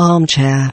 Armchair.